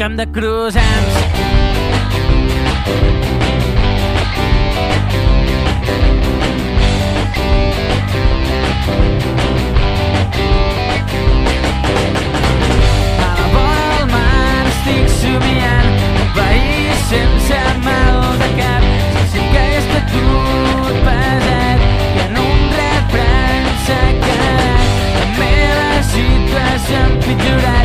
camp de cruzants. A la vora del mar estic somiant país sense mal de cap. Sense que hagués estat pesat i en un refrany s'ha quedat. La meva situació empitjorant